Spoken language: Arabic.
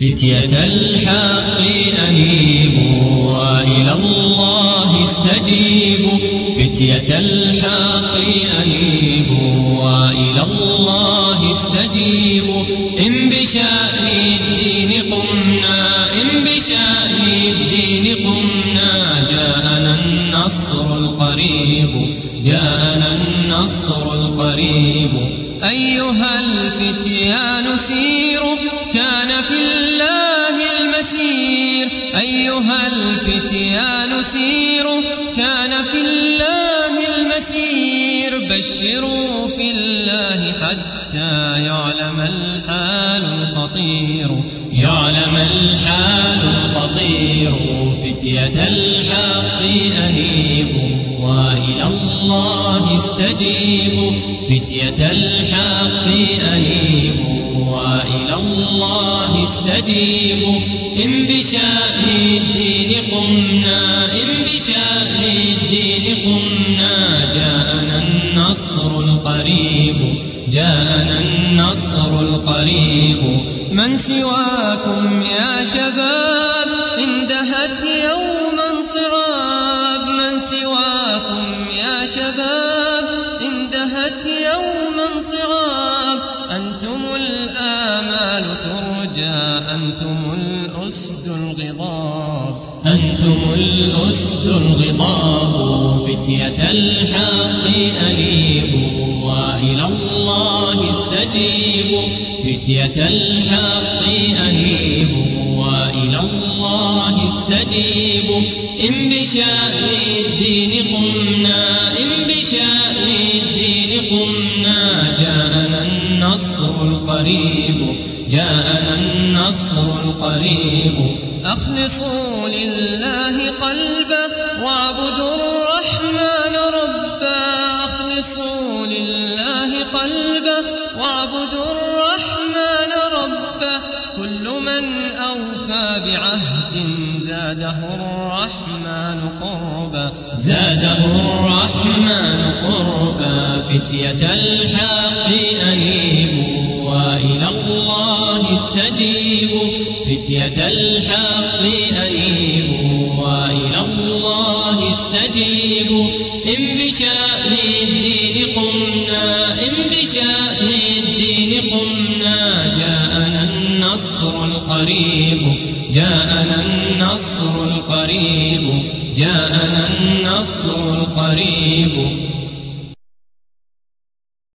فتية الحق أنيبوا وإلى الله استجيبوا. فتية الحق أنيبوا وإلى الله استجيبوا. إن بشأن الدين قمنا إن بشأن الدين قمنا. جاءنا النصر القريب جاءنا النصر القريب. أيها الفتيان سيروا. كان في الله المسير. أيها الفتيان سيروا. كان في الله المسير. بشروا في الله حتى يعلم الحال الخطير. يعلم الحال الخطير. فتية الحق وإلى استجيبوا فتية الحق أنيبوا وإلى الله استجيبوا إن بشأن الدين قمنا إن بشأن الدين قمنا. جاءنا النصر القريب جاءنا النصر القريب. من سواكم يا شباب اندهت يوما صعاب من سواكم يا شباب اندهت يوما صعاب أنتم الآمال ترجى أنتم الأسد الغضاب. أنتم الأسد الغضاب فتية الحق أنيبوا وإلى الله استجيبوا فتية الحق أنيبوا وإلى الله استجيبوا إن بشأن الدين قمنا النصر القريب جاءنا النصر القريب. أخلصوا لله قلبا واعبدوا الرحمن بعهد زاده الرحمن قربا زاده الرحمن قربا فتية الحق أنيبوا وإلى الله استجيبوا فتية الحق أنيبوا وإلى الله استجيبوا. إن بشأن الدين قمنا إن بشأن الدين قمنا جاءنا النصر القريب. جاءنا النصر القريب جاءنا النصر القريب.